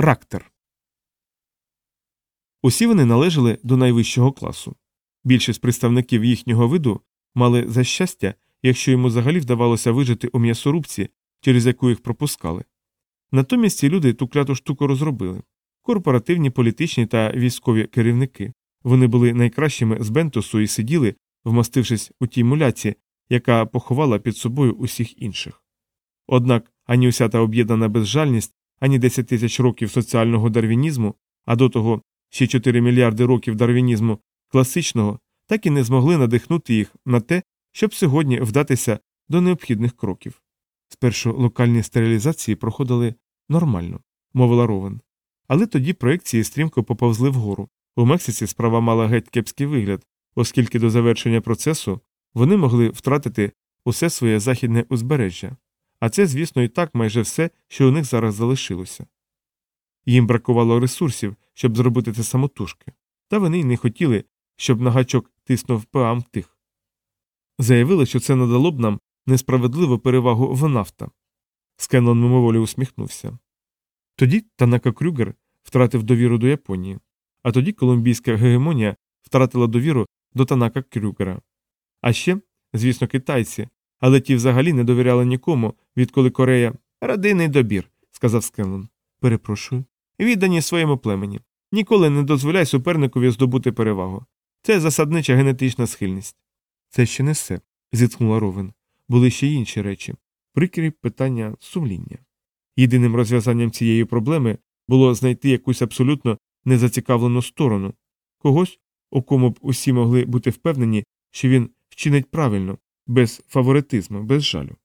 Рактер. Усі вони належали до найвищого класу. Більшість представників їхнього виду мали за щастя, якщо йому взагалі вдавалося вижити у м'ясорубці, через яку їх пропускали. Натомість ці люди ту кляту штуку розробили корпоративні, політичні та військові керівники. Вони були найкращими з бентусу і сиділи, вмостившись у тій муляці, яка поховала під собою усіх інших. Однак ані уся та об'єднана безжальність, ані 10 тисяч років соціального дарвінізму, а до того ще 4 мільярди років дарвінізму класичного, так і не змогли надихнути їх на те, щоб сьогодні вдатися до необхідних кроків. Спершу локальні стерилізації проходили нормально, мовила Ровен. Але тоді проекції стрімко поповзли вгору. У Мексиці справа мала геть кепський вигляд, оскільки до завершення процесу вони могли втратити усе своє західне узбережжя. А це, звісно, і так майже все, що у них зараз залишилося. Їм бракувало ресурсів, щоб зробити це самотужки, та вони й не хотіли, щоб на гачок тиснув ПАМ тих. Заявили, що це надало б нам несправедливу перевагу в нафта. Скенлон мимоволі усміхнувся. Тоді Танака Крюгер втратив довіру до Японії, а тоді колумбійська гегемонія втратила довіру до Танака Крюгера. А ще, звісно, китайці, але ті взагалі не довіряли нікому, відколи Корея радийний добір, сказав Скенлон. Перепрошую. Віддані своєму племені. Ніколи не дозволяй суперникові здобути перевагу. Це засаднича генетична схильність. Це ще не все, зітхнула Ровен. Були ще інші речі. Прикрі питання сумління. Єдиним розв'язанням цієї проблеми було знайти якусь абсолютно незацікавлену сторону, когось, у кому б усі могли бути впевнені, що він вчинить правильно, без фаворитизму, без жалю.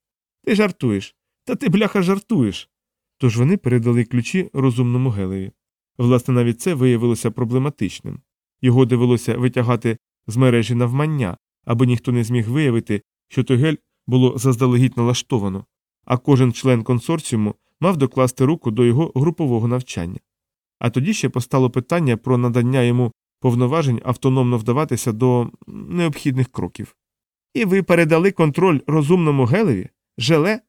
Ти жартуєш, та ти, бляха, жартуєш. Тож вони передали ключі розумному гелеві. Власне, навіть це виявилося проблематичним. Його довелося витягати з мережі навмання, аби ніхто не зміг виявити, що той гель було заздалегідь налаштовано, а кожен член консорціуму мав докласти руку до його групового навчання. А тоді ще постало питання про надання йому повноважень автономно вдаватися до необхідних кроків. І ви передали контроль розумному гелеві? Желе?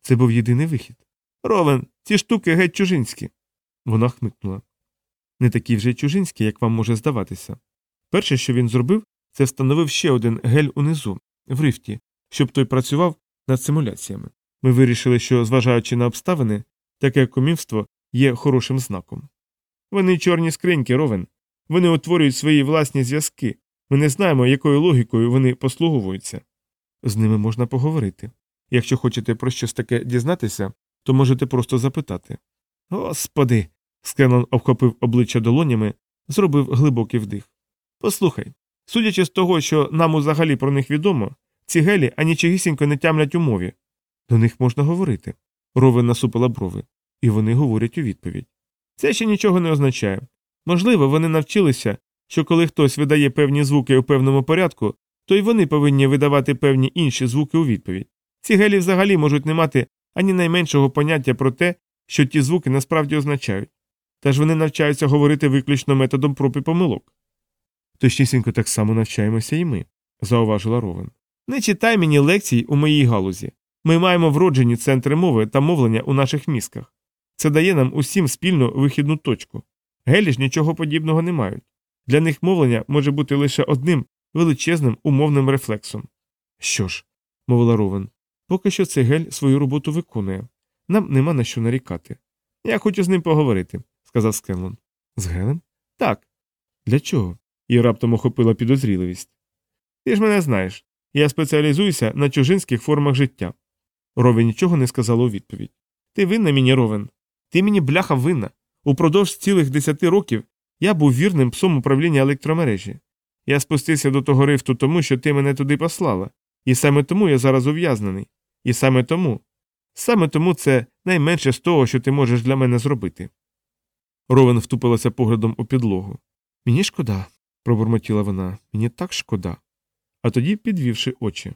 Це був єдиний вихід. Ровен, ці штуки геть чужинські. Вона хмикнула. Не такі вже чужинські, як вам може здаватися. Перше, що він зробив, це встановив ще один гель унизу, в рифті, щоб той працював над симуляціями. Ми вирішили, що, зважаючи на обставини, таке комівство є хорошим знаком. Вони чорні скриньки, ровен. Вони утворюють свої власні зв'язки. Ми не знаємо, якою логікою вони послуговуються. З ними можна поговорити. Якщо хочете про щось таке дізнатися, то можете просто запитати. Господи. Скеннон обхопив обличчя долонями, зробив глибокий вдих. Послухай, судячи з того, що нам узагалі про них відомо, ці гелі анічогісінько не тямлять у мові. До них можна говорити. Ровен насупила брови, і вони говорять у відповідь. Це ще нічого не означає. Можливо, вони навчилися, що коли хтось видає певні звуки у певному порядку, то й вони повинні видавати певні інші звуки у відповідь. Ці гелі взагалі можуть не мати ані найменшого поняття про те, що ті звуки насправді означають. Та ж вони навчаються говорити виключно методом проб і помилок. Точнісінько так само навчаємося і ми, зауважила Ровен. Не читай мені лекцій у моїй галузі. Ми маємо вроджені центри мови та мовлення у наших мізках. Це дає нам усім спільну вихідну точку. Гелі ж нічого подібного не мають. Для них мовлення може бути лише одним величезним умовним рефлексом. Що ж, мовила Ровен, поки що цей гель свою роботу виконує. Нам нема на що нарікати. Я хочу з ним поговорити, сказав Скенлон. З Гелем? Так. Для чого? Її раптом охопила підозріливість. Ти ж мене знаєш. Я спеціалізуюся на чужинських формах життя. Ровен нічого не сказала у відповідь. Ти винна мені, Ровен. Ти мені бляха винна. Упродовж цілих десяти років я був вірним псом управління електромережі. Я спустився до того рифту тому, що ти мене туди послала, і саме тому я зараз ув'язнений. І саме тому. Саме тому це найменше з того, що ти можеш для мене зробити. Ровен втупилася поглядом у підлогу. Мені шкода, пробурмотіла вона, мені так шкода. А тоді підвівши очі.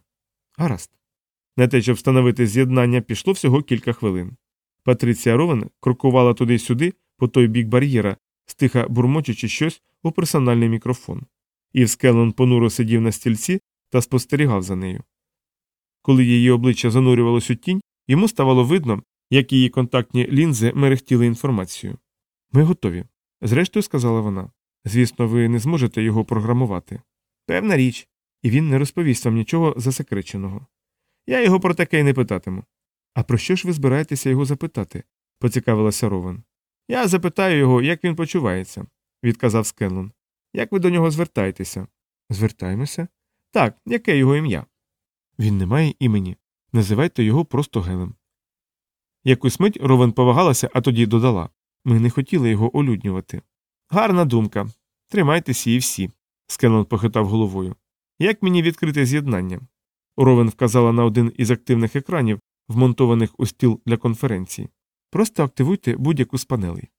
Гаразд. На те, щоб встановити з'єднання, пішло всього кілька хвилин. Патриція Ровен крокувала туди-сюди, по той бік бар'єра, стиха бурмочучи щось у персональний мікрофон. Ів Скеллен понуро сидів на стільці та спостерігав за нею. Коли її обличчя занурювалось у тінь, йому ставало видно, як її контактні лінзи мерехтіли інформацію. Ми готові. Зрештою, сказала вона. Звісно, ви не зможете його програмувати. Певна річ, і він не розповість вам нічого засекреченого. Я його про таке й не питатиму. А про що ж ви збираєтеся його запитати? поцікавилася Ровен. Я запитаю його, як він почувається, відказав Скенлон. Як ви до нього звертаєтеся? Звертаємося? Так, яке його ім'я? Він не має імені. Називайте його просто Гелем. Якусь мить Ровен повагалася, а тоді додала ми не хотіли його олюднювати. Гарна думка. Тримайтеся і всі. Скенлон похитав головою. Як мені відкрити з'єднання? Ровен вказала на один із активних екранів, вмонтованих у стіл для конференції. Просто активуйте будь-яку з панелей.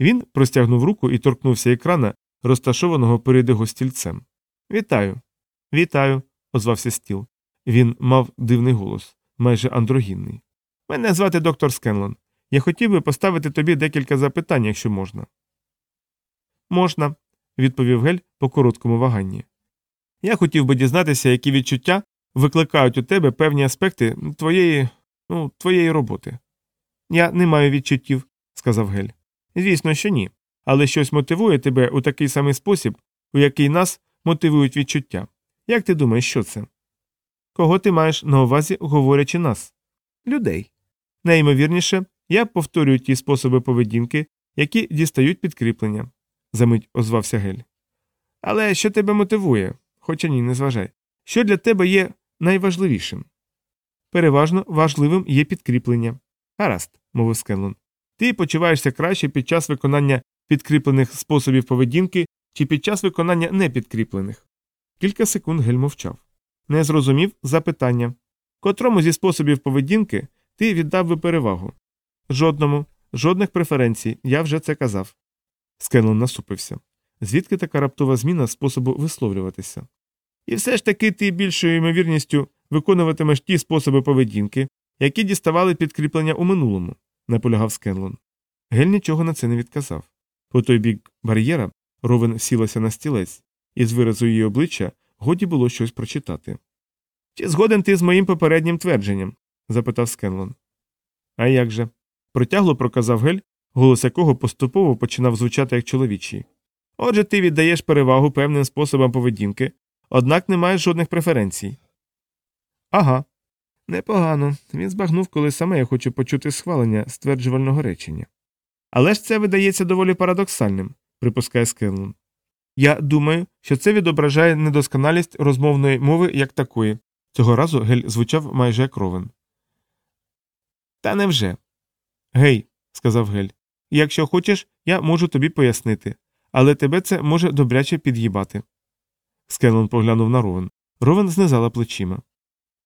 Він простягнув руку і торкнувся екрана, розташованого перед його стільцем. Вітаю. Вітаю, озвався стіл. Він мав дивний голос, майже андрогінний. Мене звати доктор Скенлон. Я хотів би поставити тобі декілька запитань, якщо можна. Можна, відповів Гель по короткому ваганні. Я хотів би дізнатися, які відчуття викликають у тебе певні аспекти твоєї ну, твоєї роботи. Я не маю відчуттів, сказав Гель. Звісно, що ні. Але щось мотивує тебе у такий самий спосіб, у який нас мотивують відчуття. Як ти думаєш, що це? Кого ти маєш на увазі, говорячи нас? Людей. Найімовірніше, я повторюю ті способи поведінки, які дістають підкріплення, замить озвався Гель. Але що тебе мотивує? Хоча ні, не зважай. Що для тебе є найважливішим? Переважно важливим є підкріплення. Гаразд, мовив Скенлон. Ти почуваєшся краще під час виконання підкріплених способів поведінки чи під час виконання непідкріплених. Кілька секунд Гель мовчав. Не зрозумів запитання. Котрому зі способів поведінки ти віддав би перевагу? Жодному, жодних преференцій, я вже це казав. Скенлон насупився. Звідки така раптова зміна способу висловлюватися? І все ж таки ти більшою ймовірністю виконуватимеш ті способи поведінки, які діставали підкріплення у минулому, наполягав Скенлон. Гель нічого на це не відказав. По той бік бар'єра Ровен сілася на стілець, і з виразу її обличчя годі було щось прочитати. Чи згоден ти з моїм попереднім твердженням? запитав Скенлон. А як же? Протягло проказав Гель, голос якого поступово починав звучати як чоловічий. Отже, ти віддаєш перевагу певним способам поведінки, однак не маєш жодних преференцій. Ага. Непогано. Він збагнув, коли саме я хочу почути схвалення стверджувального речення. Але ж це видається доволі парадоксальним, припускає Скенлон. Я думаю, що це відображає недосконалість розмовної мови як такої. Цього разу гель звучав майже як ровен. Та невже? Гей, сказав Гель, якщо хочеш, я можу тобі пояснити, але тебе це може добряче під'їбати. Скелон поглянув на Ровен. Ровен знизала плечима.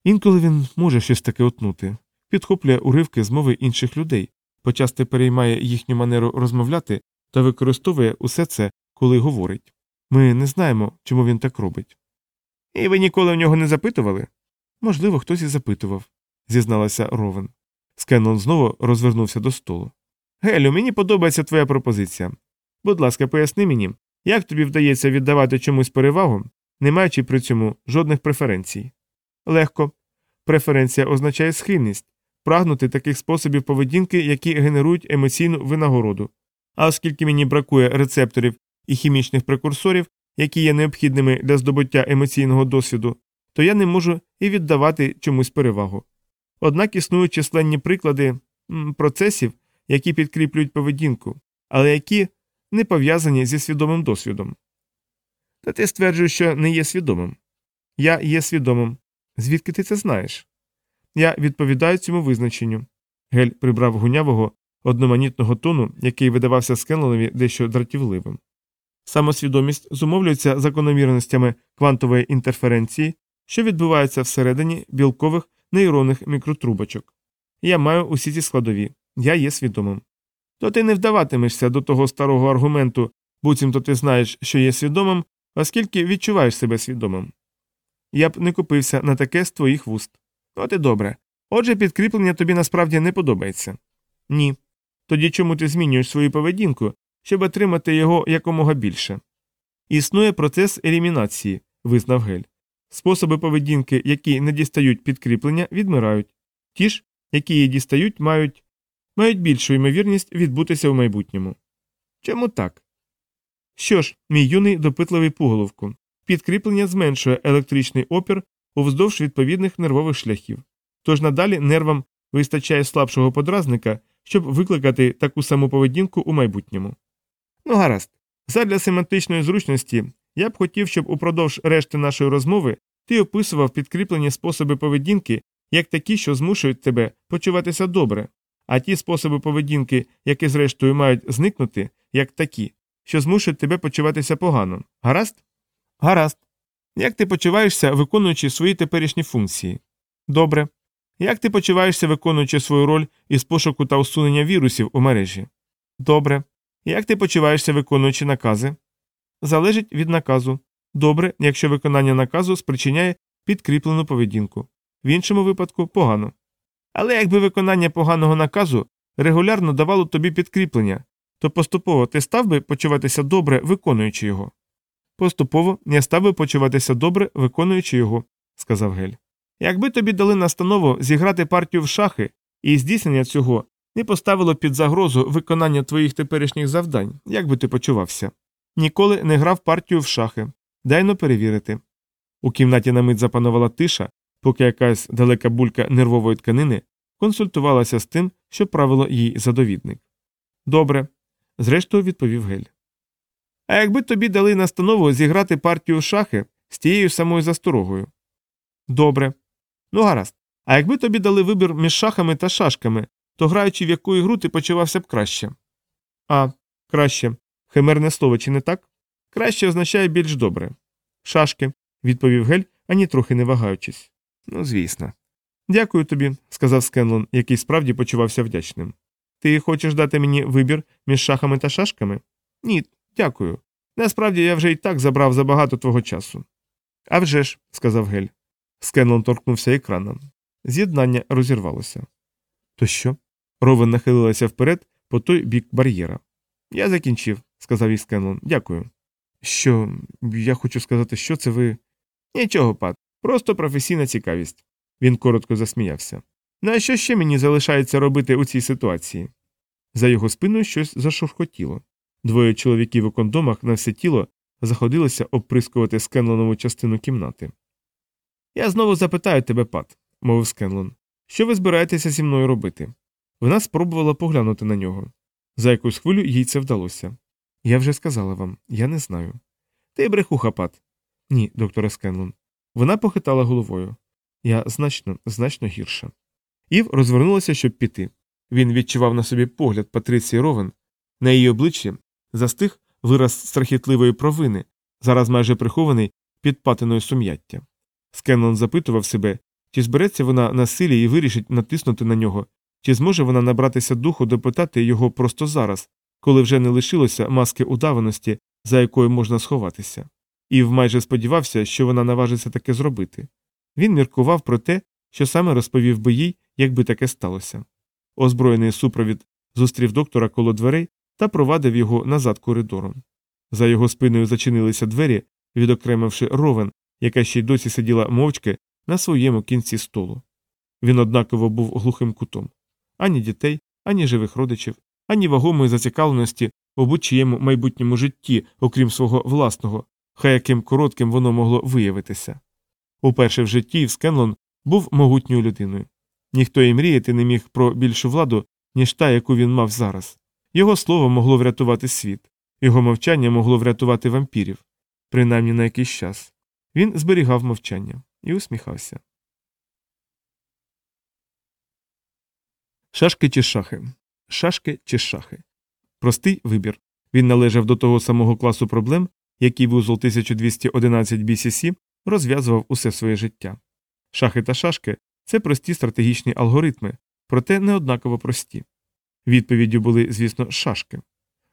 Інколи він може щось таке утнути, підхоплює уривки з мови інших людей, почасти переймає їхню манеру розмовляти та використовує усе це, коли говорить. Ми не знаємо, чому він так робить. І ви ніколи в нього не запитували? Можливо, хтось і запитував, зізналася Ровен. Скеннон знову розвернувся до столу. Гелю, мені подобається твоя пропозиція. Будь ласка, поясни мені, як тобі вдається віддавати чомусь перевагу, не маючи при цьому жодних преференцій. Легко. Преференція означає схильність прагнути таких способів поведінки, які генерують емоційну винагороду. А оскільки мені бракує рецепторів і хімічних прекурсорів, які є необхідними для здобуття емоційного досвіду, то я не можу і віддавати чомусь перевагу. Однак існують численні приклади процесів, які підкріплюють поведінку, але які не пов'язані зі свідомим досвідом. Та ти стверджуєш, що не є свідомим. Я є свідомим. Звідки ти це знаєш? Я відповідаю цьому визначенню. Гель прибрав гунявого, одноманітного тону, який видавався Скенлонові дещо дратівливим. Самосвідомість зумовлюється закономірностями квантової інтерференції, що відбуваються всередині білкових нейронних мікротрубочок. Я маю усі ці складові, я є свідомим. То ти не вдаватимешся до того старого аргументу, буцімто ти знаєш, що є свідомим, оскільки відчуваєш себе свідомим. Я б не купився на таке з твоїх вуст. От і добре. Отже, підкріплення тобі насправді не подобається. Ні. Тоді чому ти змінюєш свою поведінку, щоб отримати його якомога більше? Існує процес елімінації, визнав Гель. Способи поведінки, які не дістають підкріплення, відмирають. Ті ж, які її дістають, мають мають більшу ймовірність відбутися в майбутньому. Чому так? Що ж, мій юний допитливий пуголовку, підкріплення зменшує електричний опір уздовж відповідних нервових шляхів. Тож надалі нервам вистачає слабшого подразника, щоб викликати таку саму поведінку у майбутньому. Ну, гаразд. Задля семантичної зручності я б хотів, щоб упродовж решти нашої розмови ти описував підкріплені способи поведінки як такі, що змушують тебе почуватися добре, а ті способи поведінки, які зрештою мають зникнути, як такі, що змушують тебе почуватися погано. Гаразд? Гаразд. Як ти почуваєшся, виконуючи свої теперішні функції? Добре. Як ти почуваєшся, виконуючи свою роль із пошуку та усунення вірусів у мережі? Добре. Як ти почуваєшся, виконуючи накази? Залежить від наказу. Добре, якщо виконання наказу спричиняє підкріплену поведінку. В іншому випадку погано. Але якби виконання поганого наказу регулярно давало тобі підкріплення, то поступово ти став би почуватися добре, виконуючи його. Поступово я став би почуватися добре, виконуючи його, сказав Гель. Якби тобі дали настанову зіграти партію в шахи, і здійснення цього не поставило під загрозу виконання твоїх теперішніх завдань, як би ти почувався? Ніколи не грав партію в шахи. Дайно перевірити. У кімнаті на мить запанувала тиша, поки якась далека булька нервової тканини консультувалася з тим, що правило їй задовідник. Добре, зрештою відповів Гель. А якби тобі дали настанову зіграти партію шахи з тією самою засторогою? Добре. Ну гаразд. А якби тобі дали вибір між шахами та шашками, то граючи в яку ігру ти почувався б краще? А, краще. Химерне слово, чи не так? Краще означає більш добре. Шашки, відповів Гель, ані трохи не вагаючись. Ну, звісно. Дякую тобі, сказав Скенлон, який справді почувався вдячним. Ти хочеш дати мені вибір між шахами та шашками? Ні, дякую. Насправді я вже і так забрав забагато твого часу. «А вже ж», – сказав Гель. Скенлон торкнувся екраном. З'єднання розірвалося. То що? Ровен нахилилася вперед по той бік бар'єра. Я закінчив, сказав їй Скенлон. Дякую. Що, я хочу сказати, що це ви. Нічого, пат, просто професійна цікавість. Він коротко засміявся. Ну а що ще мені залишається робити у цій ситуації? За його спиною щось зашовхотіло. Двоє чоловіків у кондомах на все тіло заходилися обприскувати Скенлонову частину кімнати. Я знову запитаю тебе, пат, мовив Скенлон. Що ви збираєтеся зі мною робити? Вона спробувала поглянути на нього. За якусь хвилю їй це вдалося. Я вже сказала вам, я не знаю. Ти брехуха, пат. Ні, докторе Скенлон. Вона похитала головою. Я значно, значно гірша. Ів розвернулася, щоб піти. Він відчував на собі погляд Патриції Ровен, на її обличчі застиг вираз страхітливої провини, зараз майже прихований під патиною сум'яття. Скенлон запитував себе, чи збереться вона на силі і вирішить натиснути на нього, чи зможе вона набратися духу допитати його просто зараз, коли вже не лишилося маски удаваності, за якою можна сховатися. Ів майже сподівався, що вона наважиться таке зробити. Він міркував про те, що саме розповів би їй, якби таке сталося. Озброєний супровід зустрів доктора коло дверей та провадив його назад коридором. За його спиною зачинилися двері, відокремивши ровен, яка ще й досі сиділа мовчки на своєму кінці столу. Він однаково був глухим кутом ані дітей, ані живих родичів, ані вагомої зацікавленості у будь-чиєму майбутньому житті, окрім свого власного, хай яким коротким воно могло виявитися. Уперше в житті Скенлон був могутньою людиною. Ніхто і мріяти не міг про більшу владу, ніж та, яку він мав зараз. Його слово могло врятувати світ, його мовчання могло врятувати вампірів, принаймні на якийсь час. Він зберігав мовчання і усміхався. Шашки чи шахи. Шашки чи шахи. Простий вибір. Він належав до того самого класу проблем, який вузол 1211 BCC розв'язував усе своє життя. Шахи та шашки це прості стратегічні алгоритми, проте не однаково прості. Відповіддю були, звісно, шашки.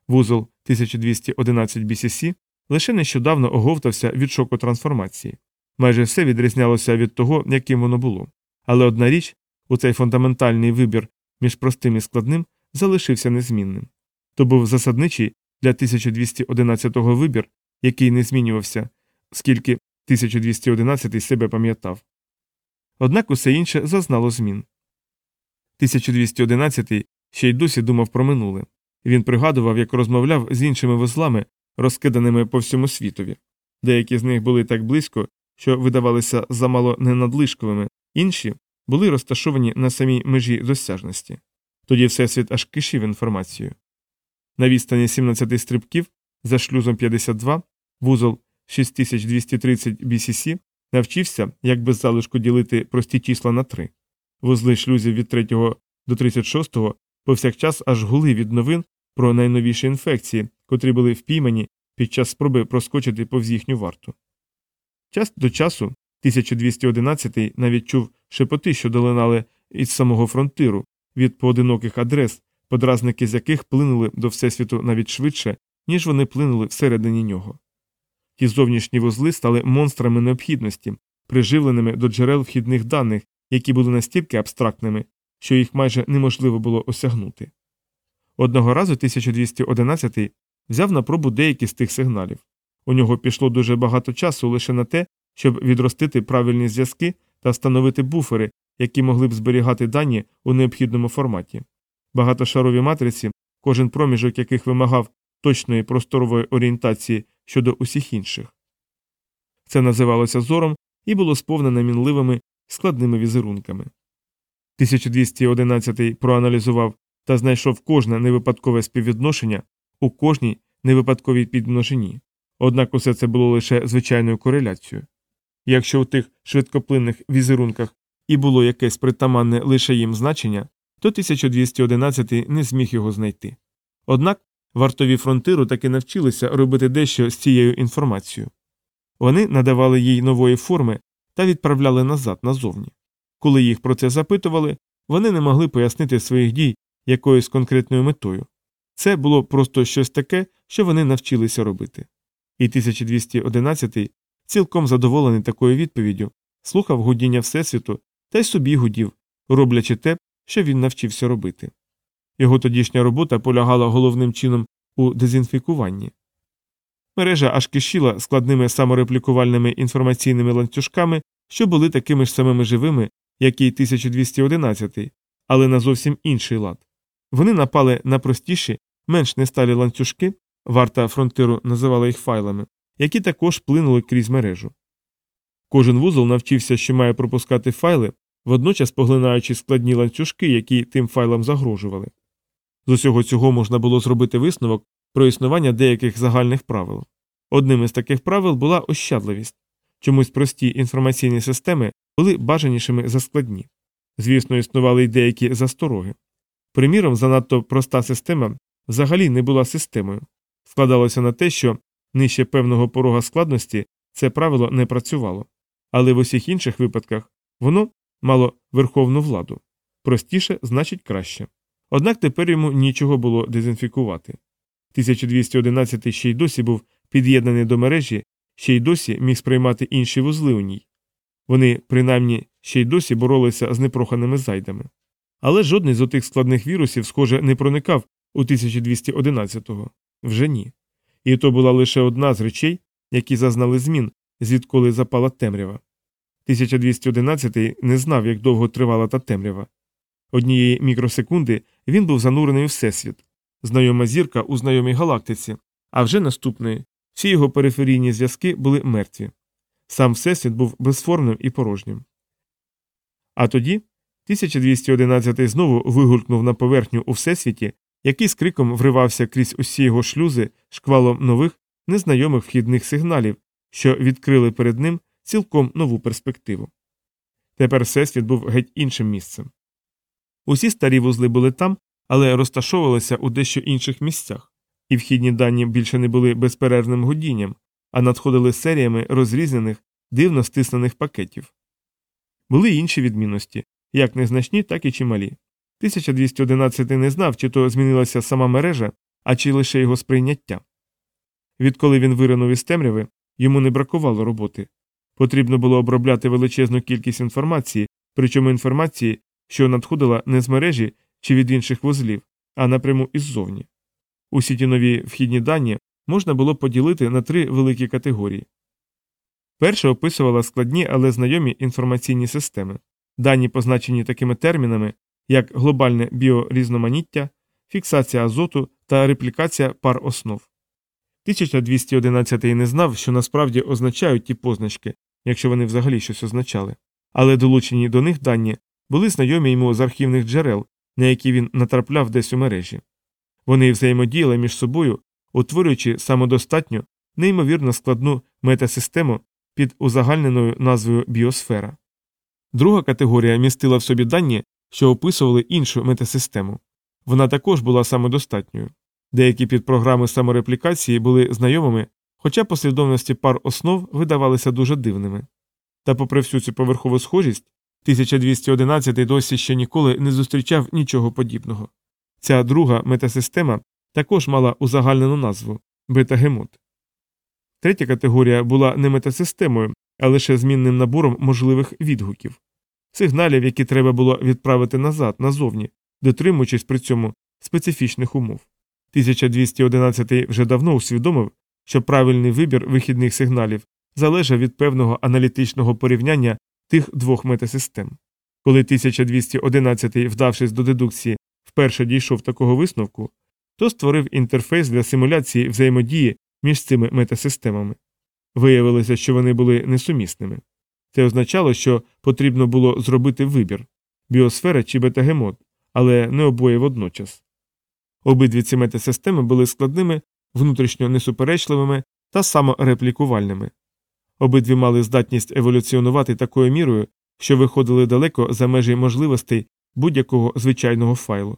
Вузол 1211 BCC лише нещодавно оговтався від шоку трансформації. Майже все відрізнялося від того, яким воно було. Але одна річ у цей фундаментальний вибір між простим і складним залишився незмінним. То був засадничий для 1211-го вибір, який не змінювався, скільки 1211 себе пам'ятав. Однак усе інше зазнало змін. 1211 ще й досі думав про минуле. Він пригадував, як розмовляв з іншими вузлами, розкиданими по всьому світові. Деякі з них були так близько, що видавалися замало ненадлишковими, інші були розташовані на самій межі досяжності. Тоді всесвіт аж кишів інформацією. На відстані 17 стрибків за шлюзом 52 вузол 6230 BCC навчився, як без залишку ділити прості числа на три. Вузли шлюзів від 3 до 36 повсякчас аж гули від новин про найновіші інфекції, котрі були впіймані під час спроби проскочити повз їхню варту. Час до часу 1211 навіть чув шепоти, що долинали із самого фронтиру від поодиноких адрес, подразники з яких плинули до Всесвіту навіть швидше, ніж вони плинули всередині нього. Ті зовнішні вузли стали монстрами необхідності, приживленими до джерел вхідних даних, які були настільки абстрактними, що їх майже неможливо було осягнути. Одного разу 1211 взяв на пробу деякі з тих сигналів. У нього пішло дуже багато часу лише на те, щоб відростити правильні зв'язки та встановити буфери, які могли б зберігати дані у необхідному форматі. Багатошарові матриці, кожен проміжок яких вимагав точної просторової орієнтації щодо усіх інших. Це називалося зором і було сповнене мінливими складними візерунками. 1211 проаналізував та знайшов кожне невипадкове співвідношення у кожній невипадковій підмножині, однак усе це було лише звичайною кореляцією. Якщо у тих швидкоплинних візерунках і було якесь притаманне лише їм значення, то 1211 не зміг його знайти. Однак вартові фронтиру таки навчилися робити дещо з цією інформацією. Вони надавали їй нової форми та відправляли назад назовні. Коли їх про це запитували, вони не могли пояснити своїх дій якоюсь конкретною метою. Це було просто щось таке, що вони навчилися робити. І 1211 цілком задоволений такою відповіддю, слухав гудіння Всесвіту та й собі гудів, роблячи те, що він навчився робити. Його тодішня робота полягала головним чином у дезінфікуванні. Мережа аж кишіла складними самореплікувальними інформаційними ланцюжками, що були такими ж самими живими, як і 1211, але на зовсім інший лад. Вони напали на простіші, менш несталі ланцюжки, варта фронтиру називала їх файлами, які також плинули крізь мережу. Кожен вузол навчився, що має пропускати файли, водночас поглинаючи складні ланцюжки, які тим файлам загрожували. З усього цього можна було зробити висновок про існування деяких загальних правил. Одним із таких правил була ощадливість чомусь прості інформаційні системи були бажанішими за складні. Звісно, існували й деякі застороги. Приміром, занадто проста система взагалі не була системою, складалося на те, що нижче певного порога складності це правило не працювало, але в усіх інших випадках воно мало верховну владу простіше значить краще. Однак тепер йому нічого було дезінфікувати. 1211 ще й досі був під'єднаний до мережі, ще й досі міг сприймати інші вузли у ній. Вони, принаймні, ще й досі боролися з непроханими зайдами. Але жодний з отих складних вірусів, схоже, не проникав у 1211-го. Вже ні. І то була лише одна з речей, які зазнали змін, звідколи запала темрява. 1211-й не знав, як довго тривала та темрява. Однієї мікросекунди він був занурений у всесвіт, знайома зірка у знайомій галактиці, а вже наступної всі його периферійні зв'язки були мертві. Сам всесвіт був безформним і порожнім. А тоді 1211 знову вигулькнув на поверхню у всесвіті, який з криком вривався крізь усі його шлюзи шквалом нових, незнайомих вхідних сигналів, що відкрили перед ним цілком нову перспективу. Тепер всесвіт був геть іншим місцем. Усі старі вузли були там, але розташовувалися у дещо інших місцях, і вхідні дані більше не були безперервним годінням, а надходили серіями розрізнених, дивно стиснених пакетів. Були інші відмінності, як незначні, так і чималі. 1211 не знав, чи то змінилася сама мережа, а чи лише його сприйняття. Відколи він виринув із темряви, йому не бракувало роботи. Потрібно було обробляти величезну кількість інформації, причому інформації, що надходила не з мережі чи від інших вузлів, а напряму іззовні. Усі ті нові вхідні дані можна було поділити на три великі категорії. Перша описувала складні, але знайомі інформаційні системи, дані, позначені такими термінами, як глобальне біорізноманіття, фіксація азоту та реплікація пар основ. 1211 не знав, що насправді означають ті позначки, якщо вони взагалі щось означали, але долучені до них дані були знайомі йому з архівних джерел, на які він натрапляв десь у мережі. Вони взаємодіяли між собою, утворюючи самодостатню, неймовірно складну метасистему під узагальненою назвою біосфера. Друга категорія містила в собі дані, що описували іншу метасистему. Вона також була самодостатньою. Деякі підпрограми самореплікації були знайомими, хоча послідовності пар основ видавалися дуже дивними. Та, попри всю цю поверхову схожість, 1211 досі ще ніколи не зустрічав нічого подібного. Ця друга метасистема також мала узагальнену назву бетагемот. Третя категорія була не метасистемою, а лише змінним набором можливих відгуків, сигналів, які треба було відправити назад, назовні, дотримуючись при цьому специфічних умов. 1211 вже давно усвідомив, що правильний вибір вихідних сигналів залежав від певного аналітичного порівняння тих двох метасистем. Коли 1211, вдавшись до дедукції, вперше дійшов такого висновку, то створив інтерфейс для симуляції взаємодії між цими метасистемами. Виявилося, що вони були несумісними. Це означало, що потрібно було зробити вибір біосфера чи бетагемот, але не обоє водночас. Обидві ці метасистеми були складними, внутрішньо несуперечливими та самореплікувальними. Обидві мали здатність еволюціонувати такою мірою, що виходили далеко за межі можливостей будь-якого звичайного файлу.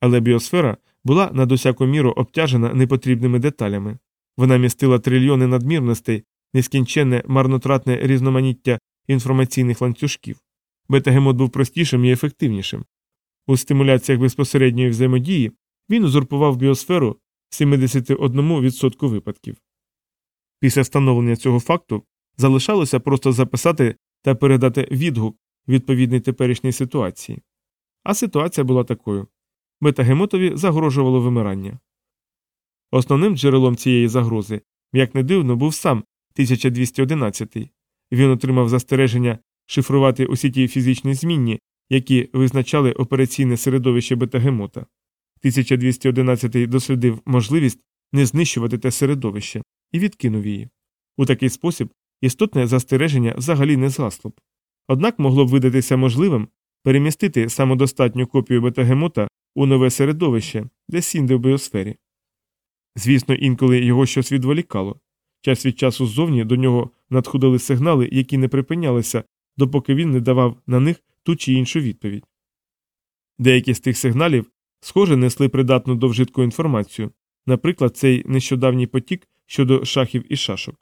Але біосфера була над усяку міру обтяжена непотрібними деталями. Вона містила трильйони надмірностей, нескінченне марнотратне різноманіття інформаційних ланцюжків. Бетагемот був простішим і ефективнішим. У стимуляціях безпосередньої взаємодії він узурпував біосферу в 71% випадків. Після встановлення цього факту залишалося просто записати та передати відгук відповідній теперішній ситуації. А ситуація була такою Бетагемотові загрожувало вимирання. Основним джерелом цієї загрози, як не дивно, був сам 1211 Він отримав застереження шифрувати усі ті фізичні змінні, які визначали операційне середовище бетагемота. 1211 дослідив можливість не знищувати те середовище і відкинув її. У такий спосіб істотне застереження взагалі не згасло б. Однак могло б видатися можливим перемістити самодостатню копію бетагемота у нове середовище для сінди в біосфері. Звісно, інколи його щось відволікало. Час від часу ззовні до нього надходили сигнали, які не припинялися, допоки він не давав на них ту чи іншу відповідь. Деякі з тих сигналів, схоже, несли придатну до вжитку інформацію, наприклад, цей нещодавній потік щодо шахів і шашок.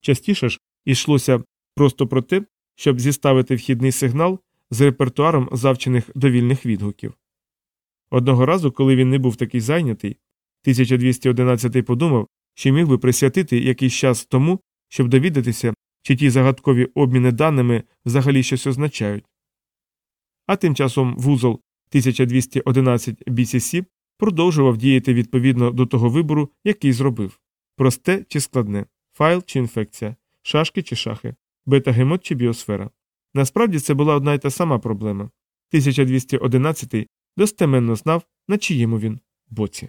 Частіше ж йшлося просто про те, щоб зіставити вхідний сигнал з репертуаром завчених довільних відгуків. Одного разу, коли він не був такий зайнятий, 1211 подумав, що міг би присвятити якийсь час тому, щоб довідатися, чи ті загадкові обміни даними взагалі щось означають. А тим часом вузол 1211 BCC продовжував діяти відповідно до того вибору, який зробив просте чи складне, файл чи інфекція, шашки чи шахи, бета-гемот чи біосфера. Насправді це була одна й та сама проблема. 1211 достеменно знав, на чиєму він боці.